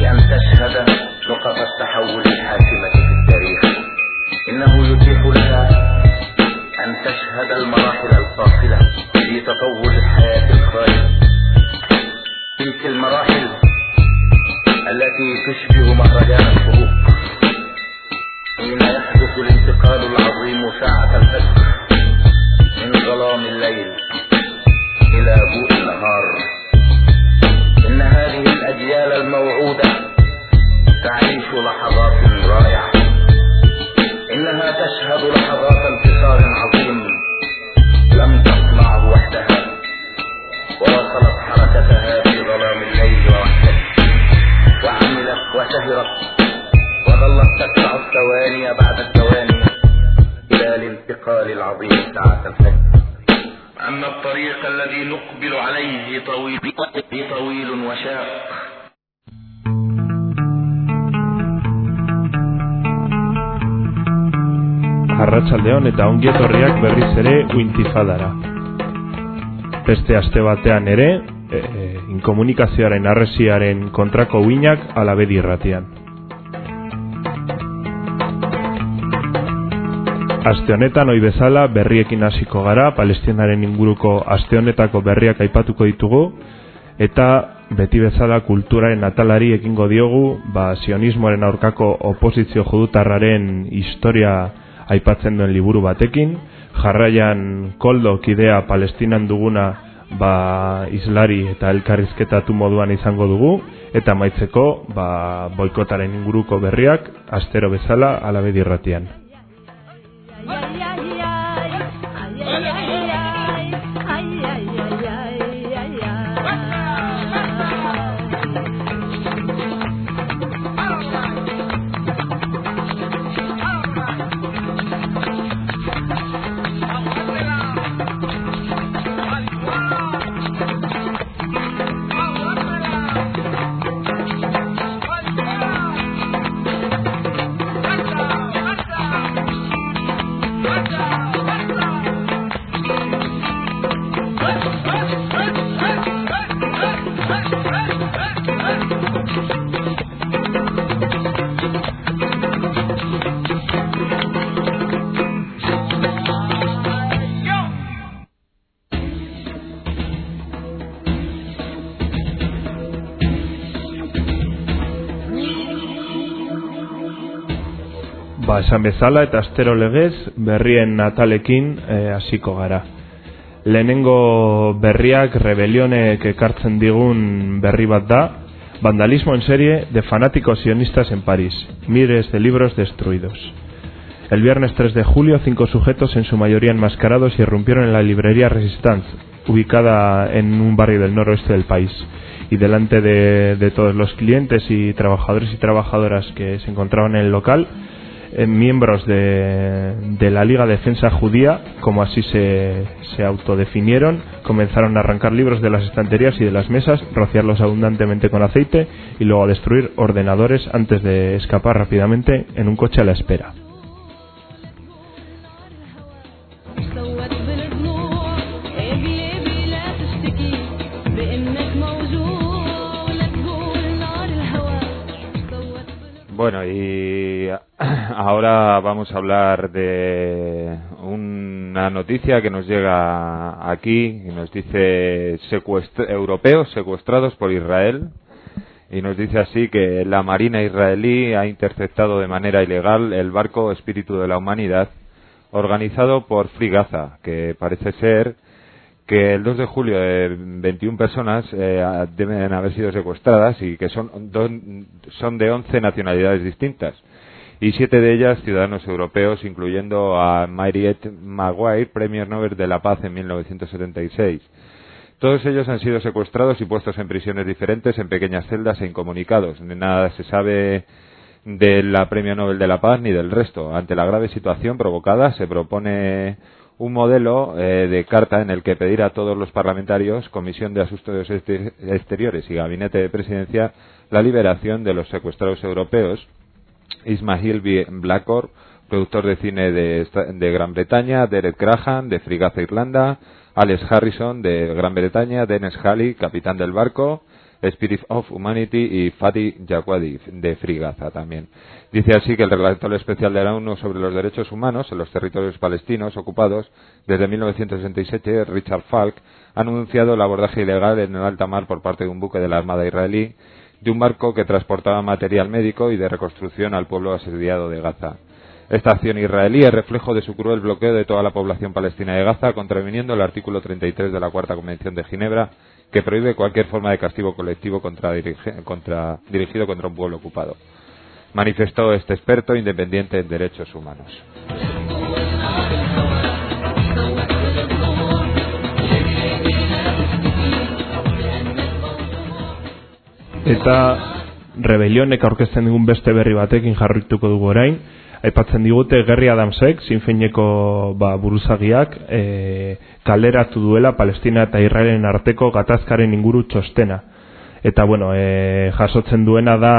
بأن تشهد نقط التحول الحاسمة في التاريخ. إنه يتيح لها أن تشهد المراحل الفاصلة في تطور الحياة الخالد تلك المراحل التي تشبه مهرجان الفروق. حين يحدث الانتقال العظيم ساعة الفجر من ظلام الليل إلى ضوء النهار. إن هذه الأجيال الموعودة. تعيش لحظات رائعة. إنها تشهد لحظات انتصار عظيم. لم تصنعه وحدها. واصلت حركتها في ظلام الليل وحدها وعملت وسهرت وظلت تدفع الثواني بعد الثواني إلى الانتقال العظيم ساعة الفجر. أما الطريق الذي نقبل عليه طويل, طويل وشاق Arratsaldeon eta ongi etorriak berriz ere Wintifadara. Beste aste batean ere, e, inkomunikazioaren arresiaren kontrako uinak alabedi irratian. Aste honetan oi bezala berriekin hasiko gara, Palestinaren inguruko aste honetako berriak aipatuko ditugu eta beti bezala kulturaren atalari ekingo diogu, ba sionismoaren aurkako oposizio judutarraren historia aipatzen duen liburu batekin, jarraian koldo kidea palestinan duguna ba, islari eta elkarrizketatu moduan izango dugu, eta maitzeko ba, boikotaren inguruko berriak, astero bezala alabedi irratian. Ba, esan bezala eta astero legez berrien natalekin hasiko gara. Lehenengo berriak rebelionek ekartzen digun berri bat da, vandalismo en serie de fanáticos sionistas en París, miles de libros destruidos. El viernes 3 de julio, cinco sujetos, en su mayoría enmascarados, irrumpieron en la librería Resistance, ubicada en un barrio del noroeste del país. Y delante de, de todos los clientes y trabajadores y trabajadoras que se encontraban en el local, eh, miembros de, de, la Liga Defensa Judía, como así se, se autodefinieron, comenzaron a arrancar libros de las estanterías y de las mesas, rociarlos abundantemente con aceite y luego a destruir ordenadores antes de escapar rápidamente en un coche a la espera. Bueno, y ahora vamos a hablar de una noticia que nos llega aquí y nos dice europeos secuestrados por Israel y nos dice así que la Marina israelí ha interceptado de manera ilegal el barco Espíritu de la Humanidad organizado por Free Gaza, que parece ser que el 2 de julio de 21 personas eh, deben haber sido secuestradas y que son, son de 11 nacionalidades distintas y siete de ellas ciudadanos europeos, incluyendo a Mariette Maguire, Premio Nobel de la Paz en 1976. Todos ellos han sido secuestrados y puestos en prisiones diferentes, en pequeñas celdas e incomunicados. Nada se sabe de la Premio Nobel de la Paz ni del resto. Ante la grave situación provocada, se propone un modelo eh, de carta en el que pedir a todos los parlamentarios, Comisión de Asuntos Exteriores y Gabinete de Presidencia la liberación de los secuestrados europeos, Ismail Blackor, productor de cine de, de, Gran Bretaña, Derek Graham, de Frigaza Irlanda, Alex Harrison, de Gran Bretaña, Dennis Halley, capitán del barco, Spirit of Humanity y Fatih Jaquadi, de Frigaza también. Dice así que el relator especial de la ONU sobre los derechos humanos en los territorios palestinos ocupados desde 1967, Richard Falk, ha anunciado el abordaje ilegal en el alta mar por parte de un buque de la Armada israelí de un barco que transportaba material médico y de reconstrucción al pueblo asediado de Gaza. Esta acción israelí es reflejo de su cruel bloqueo de toda la población palestina de Gaza, contraviniendo el artículo 33 de la Cuarta Convención de Ginebra, que prohíbe cualquier forma de castigo colectivo contra, dirigido contra un pueblo ocupado. Manifestó este experto independiente en derechos humanos. Eta rebelionek aurkezten digun beste berri batekin jarrituko dugu orain. Aipatzen digute Gerri Adamsek sinfeineko ba, buruzagiak e, kalderatu duela Palestina eta Israelen arteko gatazkaren inguru txostena. Eta bueno, e, jasotzen duena da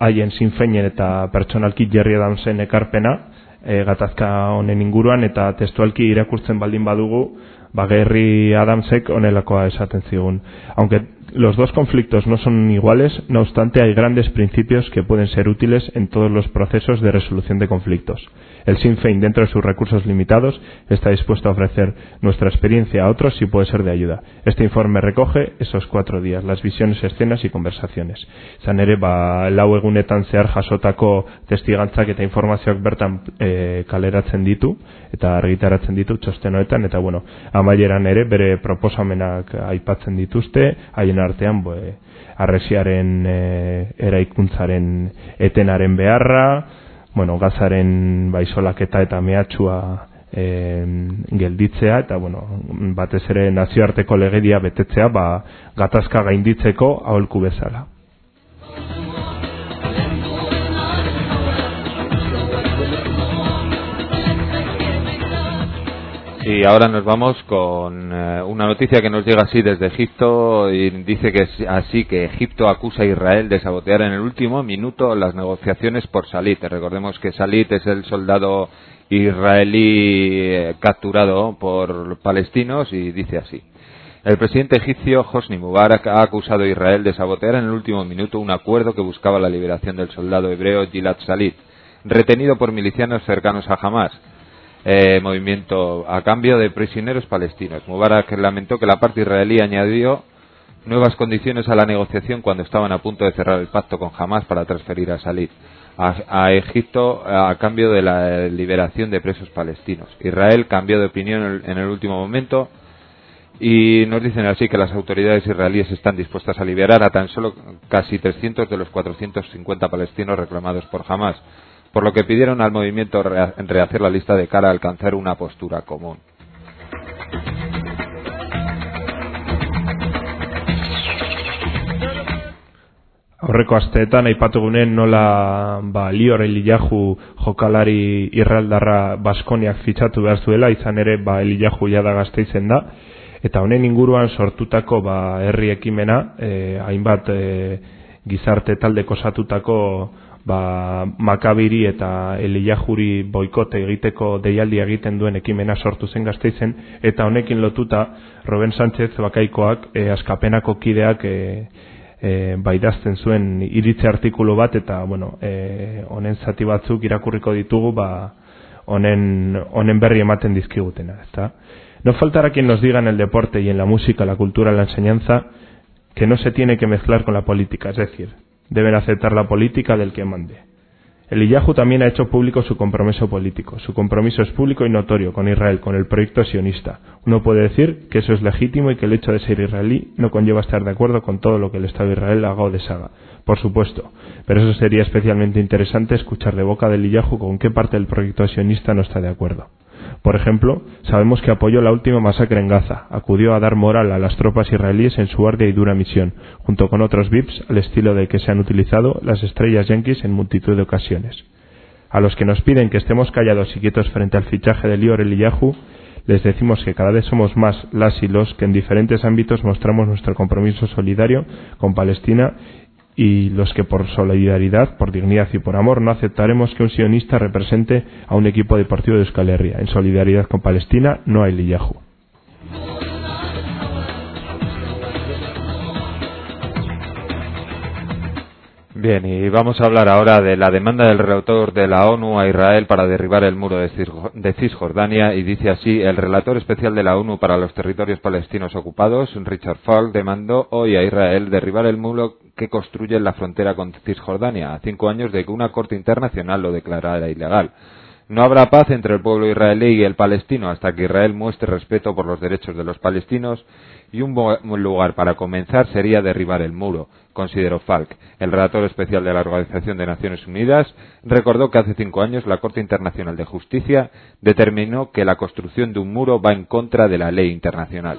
haien sinfeinen eta pertsonalki Gerri Adamsen ekarpena e, gatazka honen inguruan eta testualki irakurtzen baldin badugu ba, Gerri Adamsek onelakoa esaten zigun. Aunque Los dos conflictos no son iguales, no obstante hay grandes principios que pueden ser útiles en todos los procesos de resolución de conflictos. El Sinn Féin, dentro de sus recursos limitados, está dispuesto a ofrecer nuestra experiencia a otros si puede ser de ayuda. Este informe recoge esos cuatro días, las visiones, escenas y conversaciones. Zan ere, ba, lau egunetan zehar jasotako testigantzak eta informazioak bertan e, kaleratzen ditu, eta argitaratzen ditu txostenoetan, eta bueno, amaieran ere bere proposamenak aipatzen dituzte, haien artean, bo, arresiaren e, eraikuntzaren etenaren beharra, bueno, gazaren baisolaketa eta mehatxua e, gelditzea eta bueno, batez ere nazioarteko legedia betetzea ba, gatazka gainditzeko aholku bezala. Y ahora nos vamos con eh, una noticia que nos llega así desde Egipto y dice que así que Egipto acusa a Israel de sabotear en el último minuto las negociaciones por Salit. Recordemos que Salit es el soldado israelí eh, capturado por palestinos y dice así. El presidente egipcio Hosni Mubarak ha acusado a Israel de sabotear en el último minuto un acuerdo que buscaba la liberación del soldado hebreo Gilad Salit, retenido por milicianos cercanos a Hamas eh, movimiento a cambio de prisioneros palestinos. Mubarak lamentó que la parte israelí añadió nuevas condiciones a la negociación cuando estaban a punto de cerrar el pacto con Hamas para transferir a Salid a, Egipto a cambio de la liberación de presos palestinos. Israel cambió de opinión en el último momento y nos dicen así que las autoridades israelíes están dispuestas a liberar a tan solo casi 300 de los 450 palestinos reclamados por Hamas por lo que pidieron al movimiento rehacer la lista de cara a alcanzar una postura común. Aurreko asteetan aipatu gunen nola ba, lior elilahu jokalari irraldarra Baskoniak fitxatu behar zuela, izan ere ba, elilahu jada gazteizen da, eta honen inguruan sortutako ba, herri ekimena, eh, hainbat eh, gizarte talde kosatutako ba, makabiri eta eliajuri boikote egiteko deialdi egiten duen ekimena sortu zen gazteizen, eta honekin lotuta Roben Sánchez bakaikoak e, askapenako kideak e, e, baidazten zuen iritze artikulu bat, eta bueno, e, honen zati batzuk irakurriko ditugu, ba, honen, honen berri ematen dizkigutena. Ezta? No faltará quien nos diga en el deporte y en la música, la cultura, la enseñanza, que no se tiene que mezclar con la política, es decir, deben aceptar la política del que mande. El Iyahu también ha hecho público su compromiso político. Su compromiso es público y notorio con Israel, con el proyecto sionista. Uno puede decir que eso es legítimo y que el hecho de ser israelí no conlleva estar de acuerdo con todo lo que el Estado de Israel haga o deshaga. Por supuesto. Pero eso sería especialmente interesante escuchar de boca del Iyahu con qué parte del proyecto sionista no está de acuerdo. Por ejemplo, sabemos que apoyó la última masacre en Gaza, acudió a dar moral a las tropas israelíes en su ardia y dura misión, junto con otros VIPs al estilo de que se han utilizado las estrellas yanquis en multitud de ocasiones. A los que nos piden que estemos callados y quietos frente al fichaje de Lior Eliyahu, les decimos que cada vez somos más las y los que en diferentes ámbitos mostramos nuestro compromiso solidario con Palestina y los que por solidaridad, por dignidad y por amor no aceptaremos que un sionista represente a un equipo deportivo de Euskal Herria. En solidaridad con Palestina no hay Liyahu. Bien, y vamos a hablar ahora de la demanda del relator de la ONU a Israel para derribar el muro de Cisjordania y dice así, el relator especial de la ONU para los territorios palestinos ocupados, Richard Falk, demandó hoy a Israel derribar el muro que construye en la frontera con Cisjordania, a cinco años de que una corte internacional lo declarara ilegal. No habrá paz entre el pueblo israelí y el palestino hasta que Israel muestre respeto por los derechos de los palestinos y un buen lugar para comenzar sería derribar el muro, consideró Falk. El relator especial de la Organización de Naciones Unidas recordó que hace cinco años la Corte Internacional de Justicia determinó que la construcción de un muro va en contra de la ley internacional.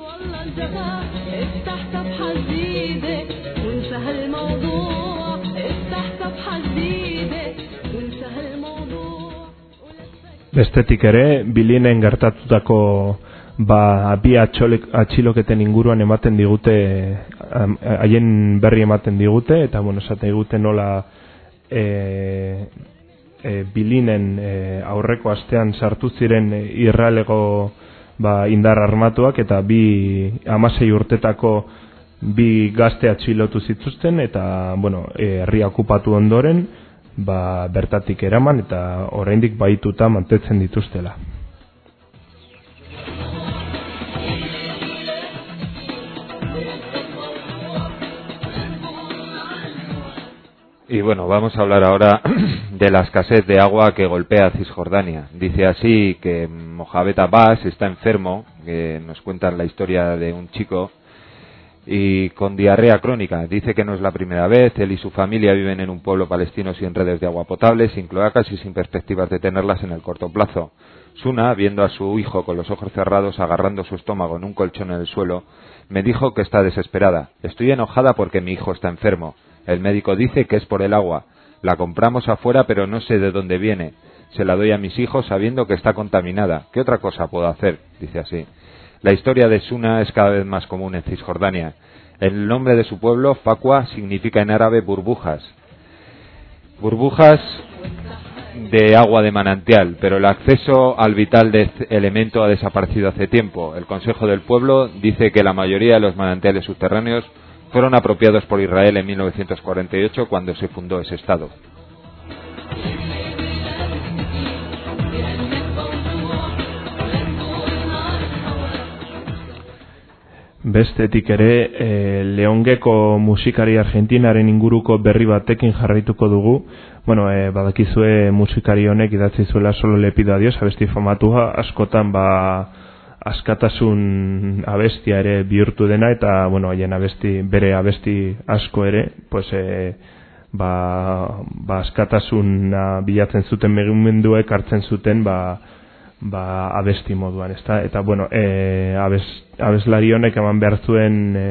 Ba, bi atxiloketen inguruan ematen digute, haien berri ematen digute, eta bueno, esaten digute nola e, e, bilinen e, aurreko astean sartu ziren irralego ba, indar armatuak, eta bi amasei urtetako bi gazte atxilotu zituzten, eta bueno, herria okupatu ondoren, ba, bertatik eraman eta oraindik baituta mantetzen dituztela. Y bueno, vamos a hablar ahora de la escasez de agua que golpea a Cisjordania. Dice así que Mohamed Abbas está enfermo, que nos cuentan la historia de un chico y con diarrea crónica. Dice que no es la primera vez. Él y su familia viven en un pueblo palestino sin redes de agua potable, sin cloacas y sin perspectivas de tenerlas en el corto plazo. Suna, viendo a su hijo con los ojos cerrados agarrando su estómago en un colchón en el suelo, me dijo que está desesperada. Estoy enojada porque mi hijo está enfermo. El médico dice que es por el agua. La compramos afuera pero no sé de dónde viene. Se la doy a mis hijos sabiendo que está contaminada. ¿Qué otra cosa puedo hacer? Dice así. La historia de Suna es cada vez más común en Cisjordania. El nombre de su pueblo, Fakwa, significa en árabe burbujas. Burbujas de agua de manantial, pero el acceso al vital de este elemento ha desaparecido hace tiempo. El Consejo del Pueblo dice que la mayoría de los manantiales subterráneos fueron apropiados por Israel en 1948 cuando se fundó ese Estado. Bestetik ere, e, Leongeko musikari argentinaren inguruko berri batekin jarraituko dugu. Bueno, e, badakizue musikari honek idatzi zuela solo lepido a Dios, abesti famatua, askotan ba askatasun abestia ere bihurtu dena, eta, bueno, haien abesti, bere abesti asko ere, pues, e, ba, ba askatasuna bilatzen zuten megumenduek hartzen zuten, ba, ba, abesti moduan, ezta? Eta, bueno, e, abes, abeslari honek eman behar zuen e,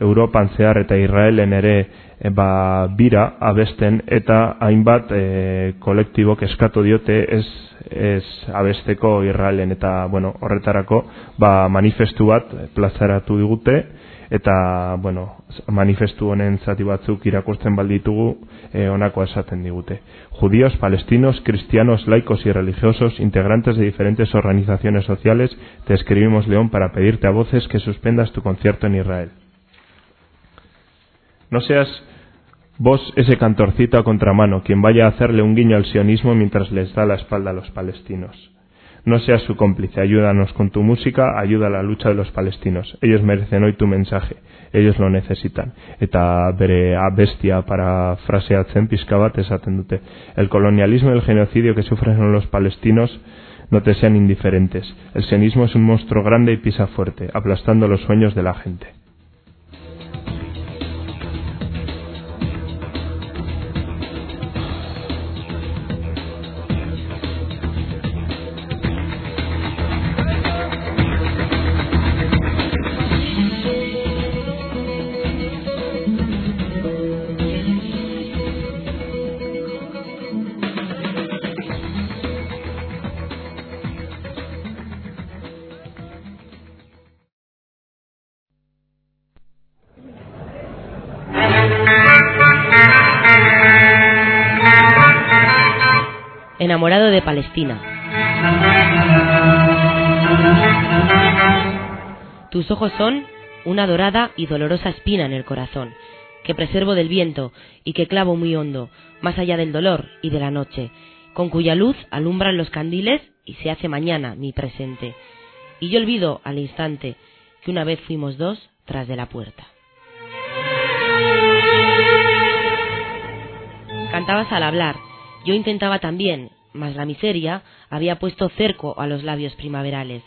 Europan zehar eta Israelen ere ba, bira abesten eta hainbat e, kolektibok eskatu diote ez, ez abesteko Israelen eta, bueno, horretarako ba, manifestu bat plazaratu digute, eta bueno, manifestu honen zati batzuk irakurtzen balditugu eh, honako esaten digute. Judíos, palestinos, cristianos, laicos y religiosos, integrantes de diferentes organizaciones sociales, te escribimos León para pedirte a voces que suspendas tu concierto en Israel. No seas vos ese cantorcito a contramano, quien vaya a hacerle un guiño al sionismo mientras les da la espalda a los palestinos. No seas su cómplice, ayúdanos con tu música, ayuda a la lucha de los palestinos. Ellos merecen hoy tu mensaje, ellos lo necesitan. Eta bere abestia para fraseatzen pizka bat dute. El colonialismo y el genocidio que sufren los palestinos no te sean indiferentes. El sionismo es un monstruo grande y pisa fuerte, aplastando los sueños de la gente. Enamorado de Palestina. Tus ojos son una dorada y dolorosa espina en el corazón, que preservo del viento y que clavo muy hondo, más allá del dolor y de la noche, con cuya luz alumbran los candiles y se hace mañana mi presente. Y yo olvido al instante que una vez fuimos dos tras de la puerta. Cantabas al hablar, yo intentaba también, mas la miseria había puesto cerco a los labios primaverales.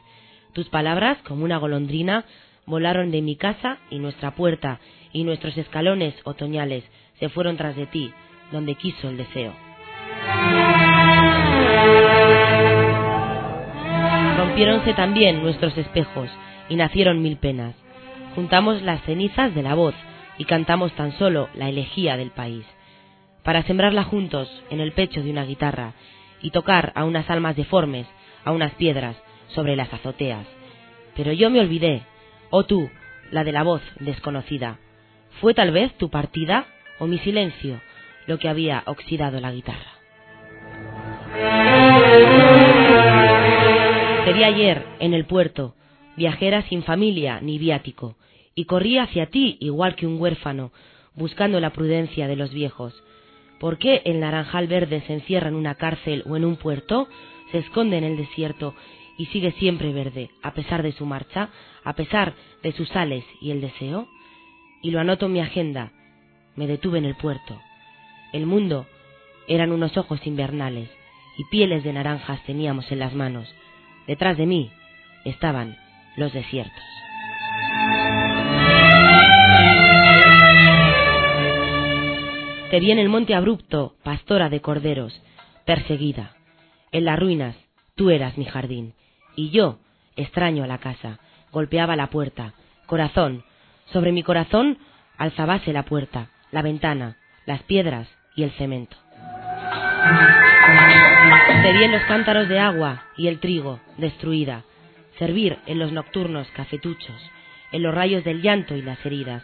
Tus palabras, como una golondrina, volaron de mi casa y nuestra puerta, y nuestros escalones otoñales se fueron tras de ti, donde quiso el deseo. Rompiéronse también nuestros espejos, y nacieron mil penas. Juntamos las cenizas de la voz, y cantamos tan solo la elegía del país, para sembrarla juntos en el pecho de una guitarra, y tocar a unas almas deformes, a unas piedras, sobre las azoteas. Pero yo me olvidé, oh tú, la de la voz desconocida. ¿Fue tal vez tu partida o mi silencio lo que había oxidado la guitarra? Vi ayer en el puerto, viajera sin familia ni viático, y corrí hacia ti igual que un huérfano, buscando la prudencia de los viejos. ¿Por qué el naranjal verde se encierra en una cárcel o en un puerto? Se esconde en el desierto y sigue siempre verde, a pesar de su marcha, a pesar de sus sales y el deseo? Y lo anoto en mi agenda. Me detuve en el puerto. El mundo eran unos ojos invernales y pieles de naranjas teníamos en las manos. Detrás de mí estaban los desiertos. Te vi en el monte abrupto, pastora de corderos, perseguida. En las ruinas, tú eras mi jardín. Y yo, extraño a la casa, golpeaba la puerta. Corazón, sobre mi corazón alzabase la puerta, la ventana, las piedras y el cemento. Te vi en los cántaros de agua y el trigo, destruida, servir en los nocturnos cafetuchos, en los rayos del llanto y las heridas.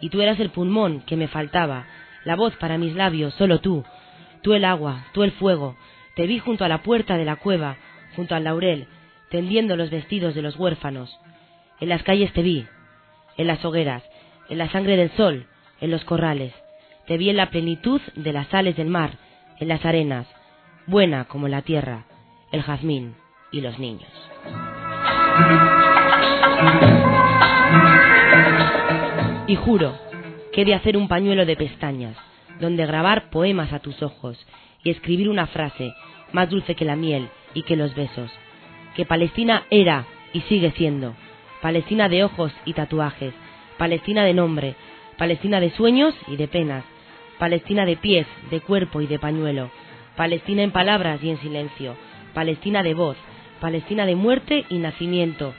Y tú eras el pulmón que me faltaba, la voz para mis labios, solo tú, tú el agua, tú el fuego. Te vi junto a la puerta de la cueva, junto al laurel, tendiendo los vestidos de los huérfanos. En las calles te vi, en las hogueras, en la sangre del sol, en los corrales. Te vi en la plenitud de las sales del mar, en las arenas, buena como la tierra, el jazmín y los niños. Y juro que de hacer un pañuelo de pestañas, donde grabar poemas a tus ojos y escribir una frase más dulce que la miel y que los besos, que Palestina era y sigue siendo, Palestina de ojos y tatuajes, Palestina de nombre, Palestina de sueños y de penas, Palestina de pies, de cuerpo y de pañuelo, Palestina en palabras y en silencio, Palestina de voz, Palestina de muerte y nacimiento.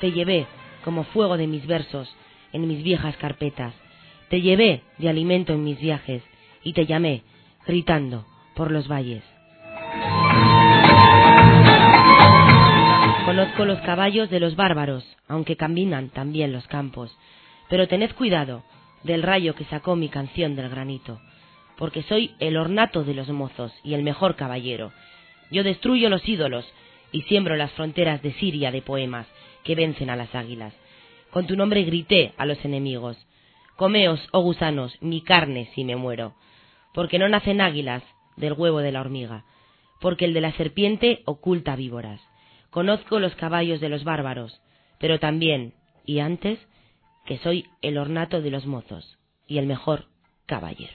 Te llevé como fuego de mis versos en mis viejas carpetas. Te llevé de alimento en mis viajes y te llamé, gritando, por los valles. Conozco los caballos de los bárbaros, aunque caminan también los campos. Pero tened cuidado del rayo que sacó mi canción del granito, porque soy el ornato de los mozos y el mejor caballero. Yo destruyo los ídolos y siembro las fronteras de Siria de poemas que vencen a las águilas. Con tu nombre grité a los enemigos. Comeos, oh gusanos, mi carne si me muero, porque no nacen águilas del huevo de la hormiga, porque el de la serpiente oculta víboras. Conozco los caballos de los bárbaros, pero también, y antes, que soy el ornato de los mozos y el mejor caballero.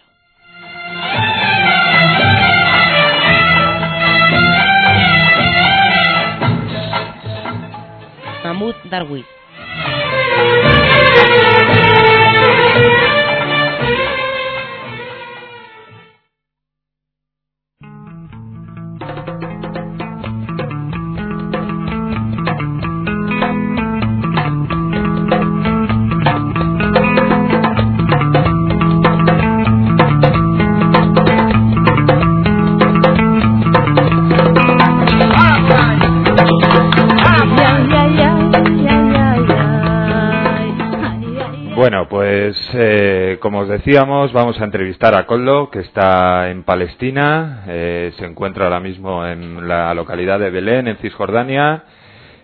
Eh, como os decíamos, vamos a entrevistar a Kollo, que está en Palestina, eh, se encuentra ahora mismo en la localidad de Belén, en Cisjordania.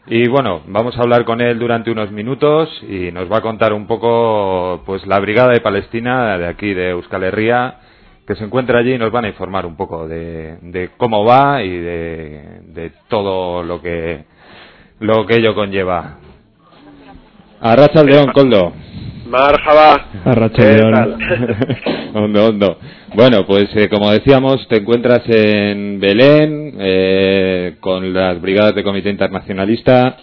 Y bueno, vamos a hablar con él durante unos minutos y nos va a contar un poco pues la brigada de Palestina de aquí de Euskal Herria que se encuentra allí y nos van a informar un poco de, de cómo va y de, todo lo que lo que ello conlleva. Arracha León, Coldo. Marjaba. Hondo, hondo. Bueno, pues eh, como decíamos, te encuentras en Belén eh, con las brigadas de Comité Internacionalista.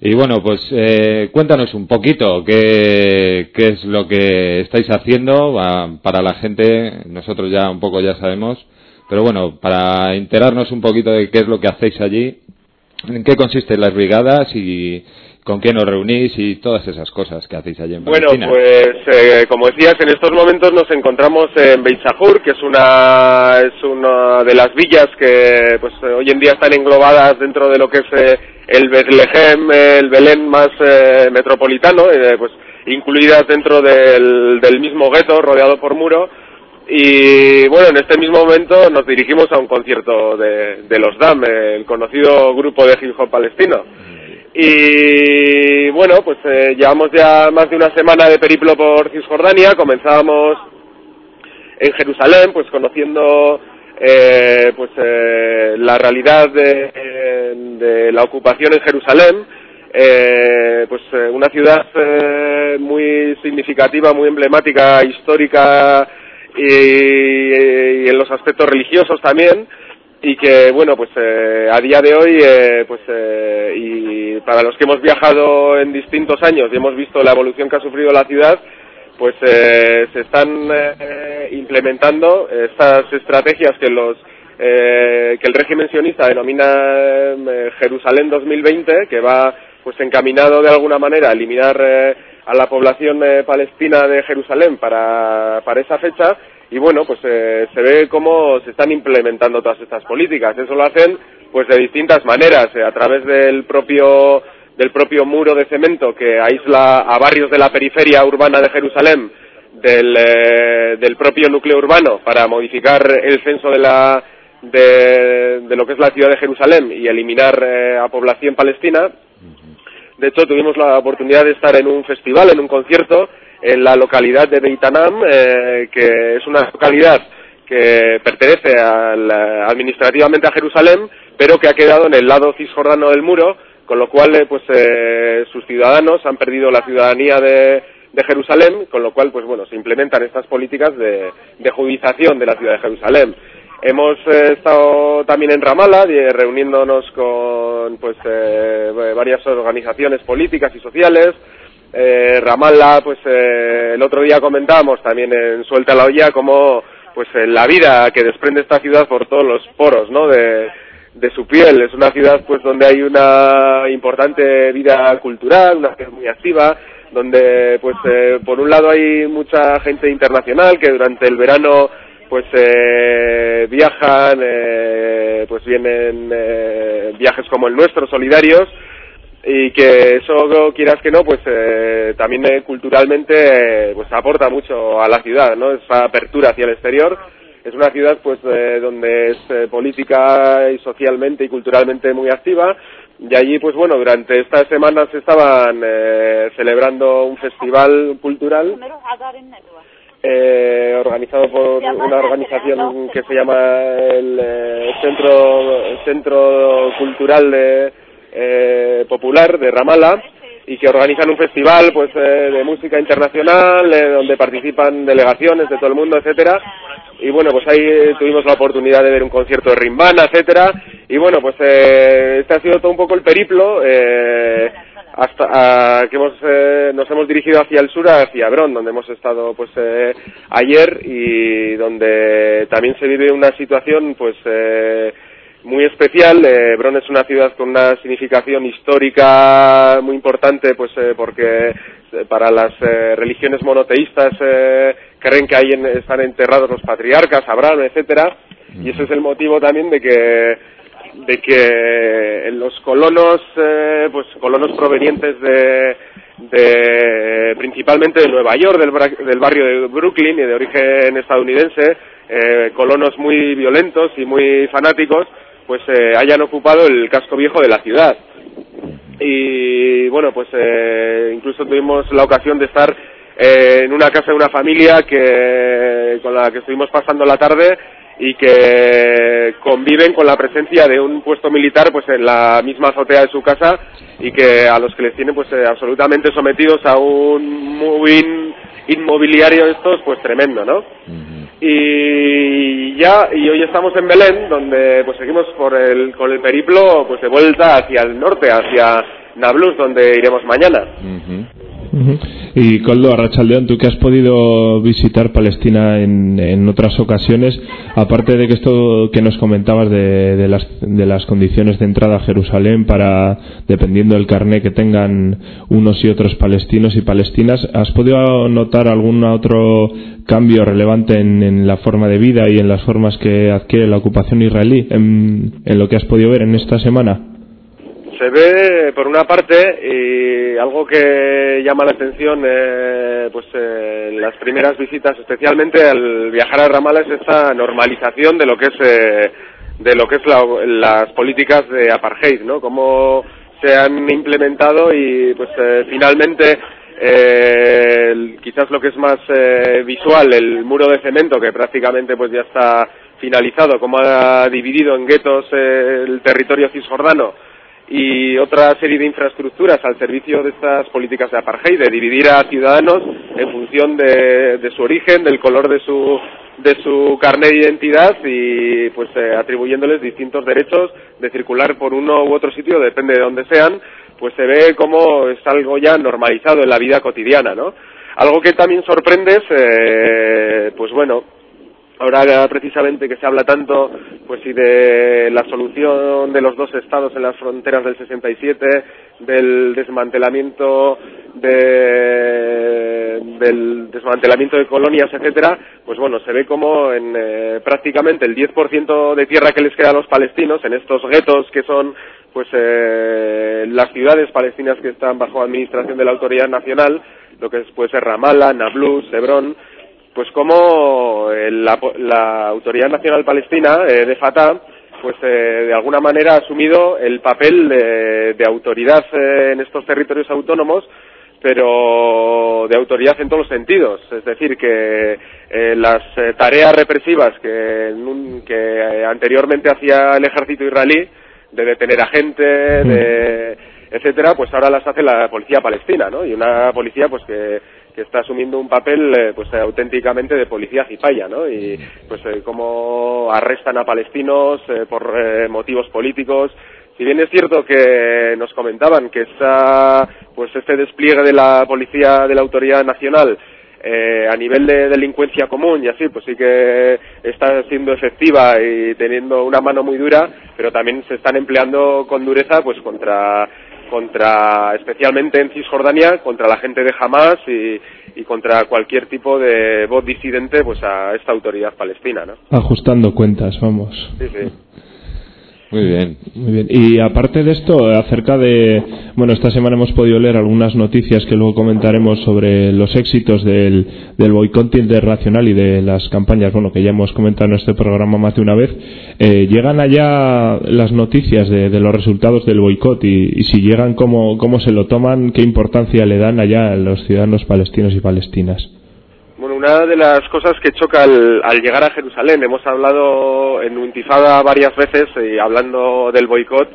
Y bueno, pues eh, cuéntanos un poquito qué, qué es lo que estáis haciendo ah, para la gente. Nosotros ya un poco ya sabemos. Pero bueno, para enterarnos un poquito de qué es lo que hacéis allí, en qué consisten las brigadas y con quién os reunís y todas esas cosas que hacéis allí en Bueno, Palestina. pues eh, como decías, en estos momentos nos encontramos en Beit Sahur, que es una es una de las villas que pues eh, hoy en día están englobadas dentro de lo que es eh, el Betlehem, el Belén más eh, metropolitano, eh, pues incluidas dentro del, del mismo gueto, rodeado por muro. Y bueno, en este mismo momento nos dirigimos a un concierto de, de los DAM, el conocido grupo de hip hop palestino. Y bueno, pues eh, llevamos ya más de una semana de periplo por Cisjordania, comenzábamos en Jerusalén, pues conociendo eh, pues eh, la realidad de, la ocupación en Jerusalén, eh, pues una ciudad muy significativa, muy emblemática, histórica y en los aspectos religiosos también y que bueno pues eh, a día de hoy eh, pues eh, y para los que hemos viajado en distintos años y hemos visto la evolución que ha sufrido la ciudad pues eh, se están eh, implementando estas estrategias que los eh, que el régimen sionista denomina Jerusalén 2020 que va pues encaminado de alguna manera a eliminar a la población palestina de Jerusalén para, para esa fecha y bueno pues eh, se ve cómo se están implementando todas estas políticas. Eso lo hacen pues de distintas maneras eh, a través del propio del propio muro de cemento que aísla a barrios de la periferia urbana de Jerusalén del, eh, del propio núcleo urbano para modificar el censo de la de, de lo que es la ciudad de Jerusalén y eliminar eh, a población palestina. De hecho, tuvimos la oportunidad de estar en un festival, en un concierto, en la localidad de Beitanam, eh, que es una localidad que pertenece al- administrativamente a Jerusalén, pero que ha quedado en el lado cisjordano del muro, con lo cual eh, pues eh, sus ciudadanos han perdido la ciudadanía de, Jerusalén, con lo cual pues bueno se implementan estas políticas de, de judización de la ciudad de Jerusalén. Hemos eh, estado también en Ramallah eh, reuniéndonos con pues eh, varias organizaciones políticas y sociales. Eh, Ramallah, pues eh, el otro día comentábamos también en Suelta la olla como pues eh, la vida que desprende esta ciudad por todos los poros, ¿no? De, de su piel. Es una ciudad pues donde hay una importante vida cultural, una ciudad muy activa, donde pues eh, por un lado hay mucha gente internacional que durante el verano pues eh, viajan, eh, pues vienen eh, viajes como el nuestro, solidarios, y que eso quieras que no, pues eh, también eh, culturalmente eh, pues aporta mucho a la ciudad, ¿no? Esa apertura hacia el exterior. Es una ciudad pues eh, donde es eh, política y socialmente y culturalmente muy activa y allí pues bueno durante estas semanas estaban eh, celebrando un festival cultural eh, organizado por una organización que se llama el eh, Centro el Centro Cultural de, eh, Popular de Ramallah y que organizan un festival pues eh, de música internacional eh, donde participan delegaciones de todo el mundo etcétera. Y bueno pues ahí tuvimos la oportunidad de ver un concierto de Rimbana etcétera. Y bueno pues eh, este ha sido todo un poco el periplo eh, hasta que hemos eh, nos hemos dirigido hacia el sur hacia Hebrón donde hemos estado pues ayer y donde también se vive una situación pues muy especial. Eh, Hebrón es una ciudad con una significación histórica muy importante, pues eh, porque eh, para las eh, religiones monoteístas eh, creen que ahí en- están enterrados los patriarcas, Abraham, etcétera, y ese es el motivo también de que de que los colonos, eh, pues colonos provenientes de de principalmente de Nueva York, del, del barrio de Brooklyn y de origen estadounidense, colonos muy violentos y muy fanáticos, pues eh, hayan ocupado el casco viejo de la ciudad. Y bueno, pues eh, incluso tuvimos la ocasión de estar eh, en una casa de una familia que con la que estuvimos pasando la tarde y que conviven con la presencia de un puesto militar pues en la misma azotea de su casa y que a los que les tienen pues eh, absolutamente sometidos a un moving inmobiliario estos pues tremendo, ¿no? Y ya, y hoy estamos en Belén, donde pues seguimos por el, con el periplo pues de vuelta hacia el norte, hacia Nablus, donde iremos mañana. Y Coldo Arrachaldeón, tú que has podido visitar Palestina en, en otras ocasiones, aparte de que esto que nos comentabas de, de las, de las condiciones de entrada a Jerusalén para, dependiendo del carné que tengan unos y otros palestinos y palestinas, ¿has podido notar algún otro cambio relevante en, en la forma de vida y en las formas que adquiere la ocupación israelí en, en lo que has podido ver en esta semana? Se ve, por una parte, y algo que llama la atención, eh, pues eh, las primeras visitas, especialmente al viajar a Ramallah, es esta normalización de lo que es eh, de lo que es la- las políticas de apartheid, ¿no? Cómo se han implementado y, pues, eh, finalmente eh, quizás lo que es más eh, visual, el muro de cemento que prácticamente pues ya está finalizado, como ha dividido en guetos eh, el territorio cisjordano y otra serie de infraestructuras al servicio de estas políticas de apartheid, de dividir a ciudadanos en función de, de su origen, del color de su de su carnet de identidad y pues eh, atribuyéndoles distintos derechos de circular por uno u otro sitio, depende de donde sean, pues se ve como es algo ya normalizado en la vida cotidiana, ¿no? Algo que también sorprende es, eh, pues bueno, ahora precisamente que se habla tanto pues y de la solución de los dos estados en las fronteras del 67 del desmantelamiento de, del desmantelamiento de colonias etcétera pues bueno se ve como en eh, prácticamente el 10% de tierra que les queda a los palestinos en estos guetos que son pues eh, las ciudades palestinas que están bajo administración de la autoridad nacional lo que es, puede ser Ramallah, Nablus, Hebrón pues como eh, la, la Autoridad Nacional Palestina eh, de Fatah pues eh, de alguna manera ha asumido el papel de, de autoridad eh, en estos territorios autónomos pero de autoridad en todos los sentidos. Es decir que las tareas represivas que, que anteriormente hacía el ejército israelí de detener a gente de etcétera pues ahora las hace la policía palestina no y una policía pues que que está asumiendo un papel eh, pues eh, auténticamente de policía cipaya, ¿no? Y pues eh, cómo arrestan a palestinos eh, por eh, motivos políticos. Si bien es cierto que nos comentaban que esta, pues este despliegue de la policía de la autoridad nacional eh, a nivel de delincuencia común y así, pues sí que está siendo efectiva y teniendo una mano muy dura, pero también se están empleando con dureza pues contra contra especialmente en Cisjordania contra la gente de Hamas y, y contra cualquier tipo de voz disidente pues a esta autoridad palestina, ¿no? Ajustando cuentas, vamos. Sí, sí. Muy bien. Muy bien. Y aparte de esto, acerca de. Bueno, esta semana hemos podido leer algunas noticias que luego comentaremos sobre los éxitos del, del boicot internacional y de las campañas, bueno, que ya hemos comentado en este programa más de una vez. Eh, ¿Llegan allá las noticias de, los resultados del boicot? Y, y si llegan, ¿cómo, ¿cómo se lo toman? ¿Qué importancia le dan allá a los ciudadanos palestinos y palestinas? Bueno, una de las cosas que choca al, al llegar a Jerusalén, hemos hablado en Intifada varias veces, y hablando del boicot,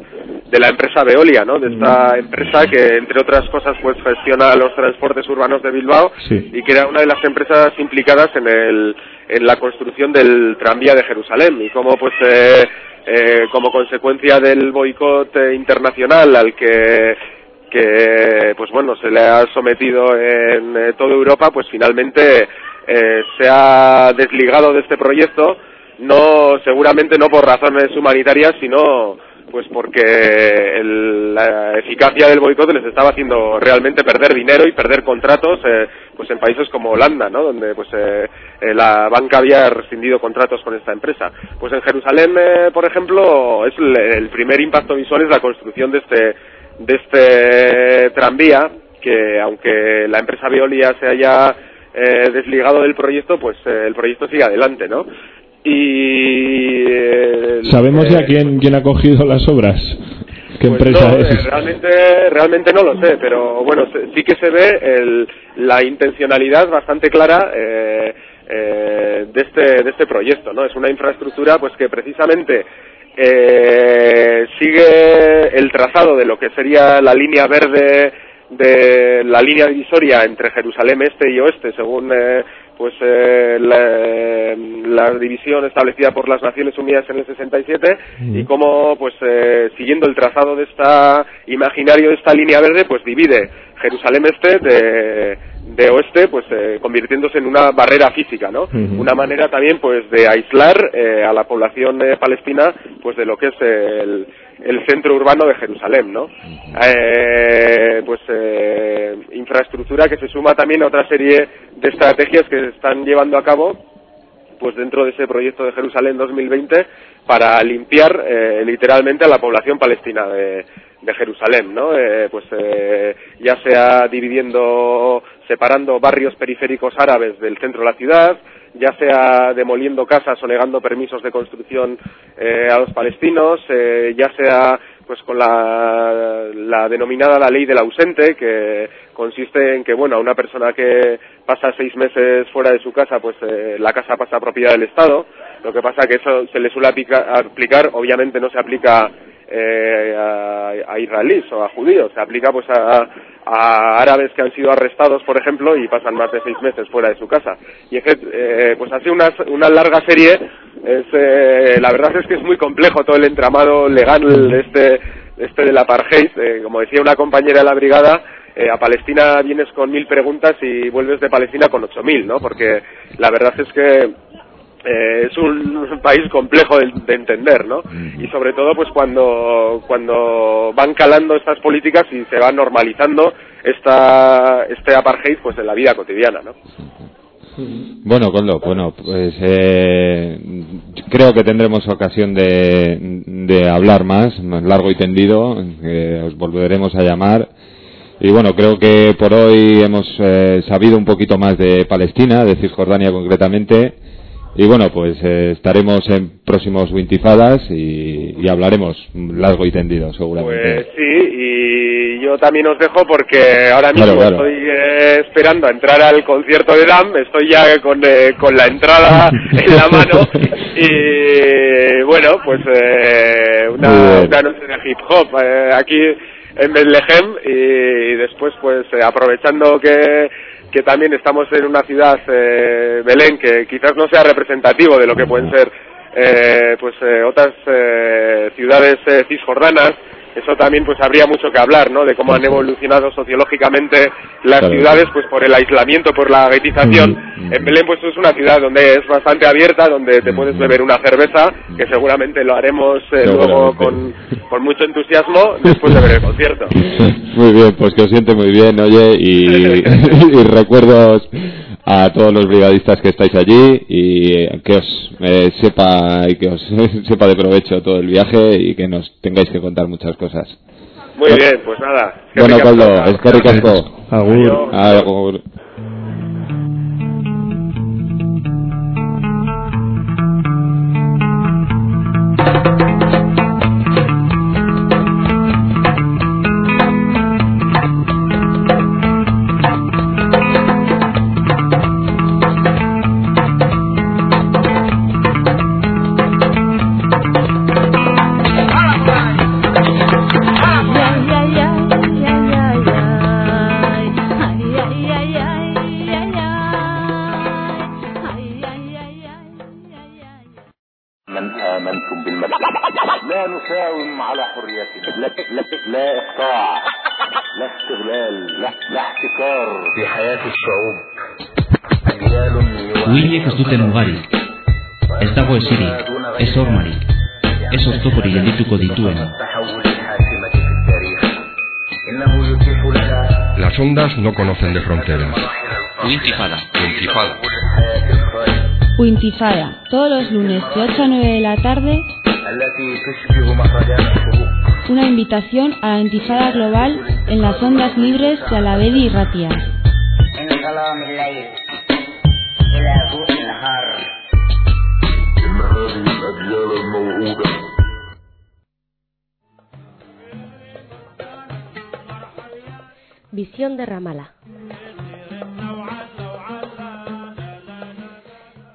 de la empresa Veolia, ¿no? De esta empresa que, entre otras cosas, pues gestiona los transportes urbanos de Bilbao Sí. y que era una de las empresas implicadas en, el, en la construcción del tranvía de Jerusalén y cómo, pues, eh, eh, como consecuencia del boicot eh, internacional al que que pues bueno se le ha sometido en eh, toda Europa pues finalmente eh, se ha desligado de este proyecto no seguramente no por razones humanitarias sino pues porque el- la eficacia del boicot les estaba haciendo realmente perder dinero y perder contratos eh, pues en países como Holanda no donde pues eh, eh, la banca había rescindido contratos con esta empresa. Pues en Jerusalén eh, por ejemplo es el, el primer impacto visual es la construcción de este de este tranvía que aunque la empresa Veolia se haya eh, desligado del proyecto, pues eh, el proyecto sigue adelante, ¿no? Y eh, ¿Sabemos eh, ya quién, quién ha cogido las obras? ¿Qué pues empresa no, es? eh, realmente, realmente no lo sé, pero bueno, se- sí que se ve el- la intencionalidad bastante clara eh, eh, de, este, de este proyecto, ¿no? Es una infraestructura pues que precisamente eh, sigue el trazado de lo que sería la línea verde de la línea divisoria entre Jerusalén este y oeste, según eh, pues eh, la, la división establecida por las Naciones Unidas en el 67 y cómo pues eh, siguiendo el trazado de esta imaginario de esta línea verde pues divide Jerusalén este de, de oeste pues eh, convirtiéndose en una barrera física no una manera también pues de aislar eh, a la población eh, palestina pues de lo que es el, el centro urbano de Jerusalén, ¿no? Eh, pues eh, infraestructura que se suma también a otra serie de estrategias que se están llevando a cabo pues dentro de ese proyecto de Jerusalén 2020 para limpiar eh, literalmente a la población palestina de, de Jerusalén, ¿no? Eh, pues eh, ya sea dividiendo, separando barrios periféricos árabes del centro de la ciudad, ya sea demoliendo casas o negando permisos de construcción eh, a los palestinos, eh, ya sea pues con la, denominada la ley del ausente, que consiste en que, bueno, a una persona que pasa seis meses fuera de su casa, pues eh, la casa pasa a propiedad del Estado. Lo que pasa que eso se le suele aplica- aplicar, obviamente no se aplica eh, a, a israelíes o a judíos, se aplica pues a, a árabes que han sido arrestados, por ejemplo, y pasan más de seis meses fuera de su casa. Y es que, eh, pues así una, una larga serie, es, eh, la verdad es que es muy complejo todo el entramado legal este, este del apartheid, eh, como decía una compañera de la brigada, eh, a Palestina vienes con mil preguntas y vuelves de Palestina con ocho mil, ¿no? Porque la verdad es que eh, es un país complejo de, de entender, ¿no? Y sobre todo, pues cuando cuando van calando estas políticas y se va normalizando esta este apartheid, pues en la vida cotidiana, ¿no? Bueno, Coldo, bueno, pues eh, creo que tendremos ocasión de, de hablar más, más largo y tendido, que os volveremos a llamar. Y bueno, creo que por hoy hemos eh, sabido un poquito más de Palestina, de Cisjordania concretamente. Y bueno, pues eh, estaremos en próximos Wintifadas y, y hablaremos largo y tendido, seguramente. Pues sí, y yo también os dejo porque ahora mismo Claro, claro. estoy eh, esperando a entrar al concierto de Dam, estoy ya con, eh, con la entrada en la mano y bueno, pues eh, una, una noche de hip hop eh, aquí en Bethlehem y después pues eh, aprovechando que que también estamos en una ciudad, eh, Belén, que quizás no sea representativo de lo que pueden ser eh, pues eh, otras eh, ciudades eh, cisjordanas, eso también pues habría mucho que hablar, ¿no? De cómo han evolucionado sociológicamente las Claro. ciudades pues por el aislamiento, por la guetización. Mm, mm. En Belén pues es una ciudad donde es bastante abierta, donde te puedes Mm. beber una cerveza, que seguramente lo haremos eh, luego con, con mucho entusiasmo después de ver el concierto. Muy bien, pues que os siente muy bien, oye, y, y recuerdos a todos los brigadistas que estáis allí y que os eh, sepa y que os sepa de provecho todo el viaje y que nos tengáis que contar muchas cosas. Muy bien, pues nada. Bueno. Coldo, eskerrik asko. Agur. Agur. Neptuno. Las ondas no conocen de fronteras. Uintifada. Uintifada. Uintifada. Todos los lunes de 8 a 9 de la tarde. Una invitación a la Intifada Global en las ondas libres de Alavedi y Ratia. De Ramala.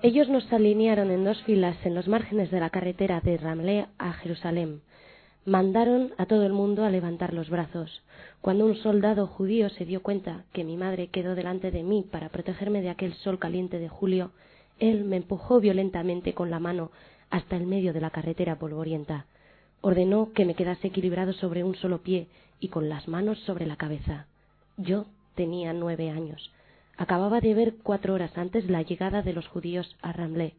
Ellos nos alinearon en dos filas en los márgenes de la carretera de Ramleh a Jerusalén. Mandaron a todo el mundo a levantar los brazos. Cuando un soldado judío se dio cuenta que mi madre quedó delante de mí para protegerme de aquel sol caliente de julio, él me empujó violentamente con la mano hasta el medio de la carretera polvorienta. Ordenó que me quedase equilibrado sobre un solo pie y con las manos sobre la cabeza. Yo tenía nueve años. Acababa de ver cuatro horas antes la llegada de los judíos a Ramleh.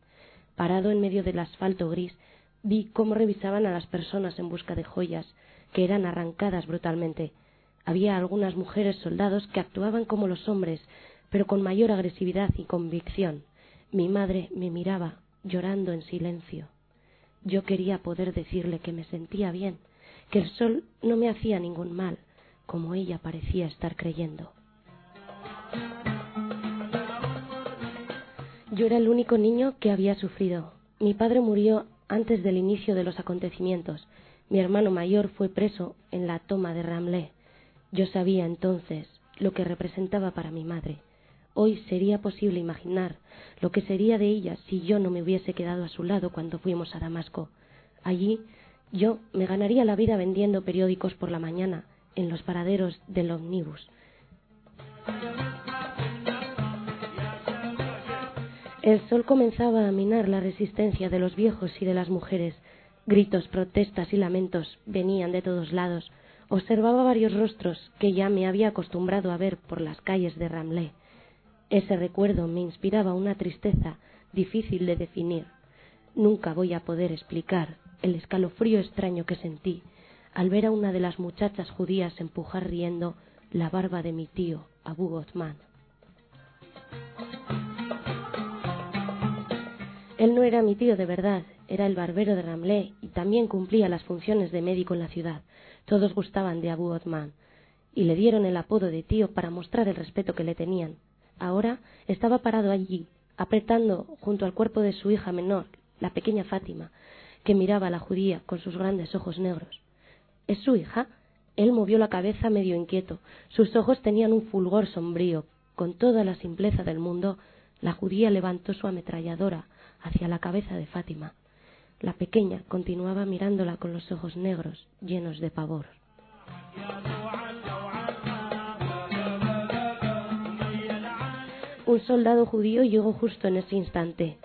Parado en medio del asfalto gris, vi cómo revisaban a las personas en busca de joyas, que eran arrancadas brutalmente. Había algunas mujeres soldados que actuaban como los hombres, pero con mayor agresividad y convicción. Mi madre me miraba, llorando en silencio. Yo quería poder decirle que me sentía bien, que el sol no me hacía ningún mal, como ella parecía estar creyendo. Yo era el único niño que había sufrido. Mi padre murió antes del inicio de los acontecimientos. Mi hermano mayor fue preso en la toma de Ramleh. Yo sabía entonces lo que representaba para mi madre. Hoy sería posible imaginar lo que sería de ella si yo no me hubiese quedado a su lado cuando fuimos a Damasco. Allí yo me ganaría la vida vendiendo periódicos por la mañana en los paraderos del ómnibus. El sol comenzaba a minar la resistencia de los viejos y de las mujeres. Gritos, protestas y lamentos venían de todos lados. Observaba varios rostros que ya me había acostumbrado a ver por las calles de Ramleh. Ese recuerdo me inspiraba una tristeza difícil de definir. Nunca voy a poder explicar el escalofrío extraño que sentí al ver a una de las muchachas judías empujar riendo la barba de mi tío, Abu Gozman. Él no era mi tío de verdad, era el barbero de Ramleh y también cumplía las funciones de médico en la ciudad. Todos gustaban de Abu Gozman y le dieron el apodo de tío para mostrar el respeto que le tenían. Ahora estaba parado allí, apretando junto al cuerpo de su hija menor, la pequeña Fátima, que miraba a la judía con sus grandes ojos negros. ¿Es su hija? Él movió la cabeza medio inquieto. Sus ojos tenían un fulgor sombrío. Con toda la simpleza del mundo, la judía levantó su ametralladora hacia la cabeza de Fátima. La pequeña continuaba mirándola con los ojos negros, llenos de pavor. Un soldado judío llegó justo en ese instante.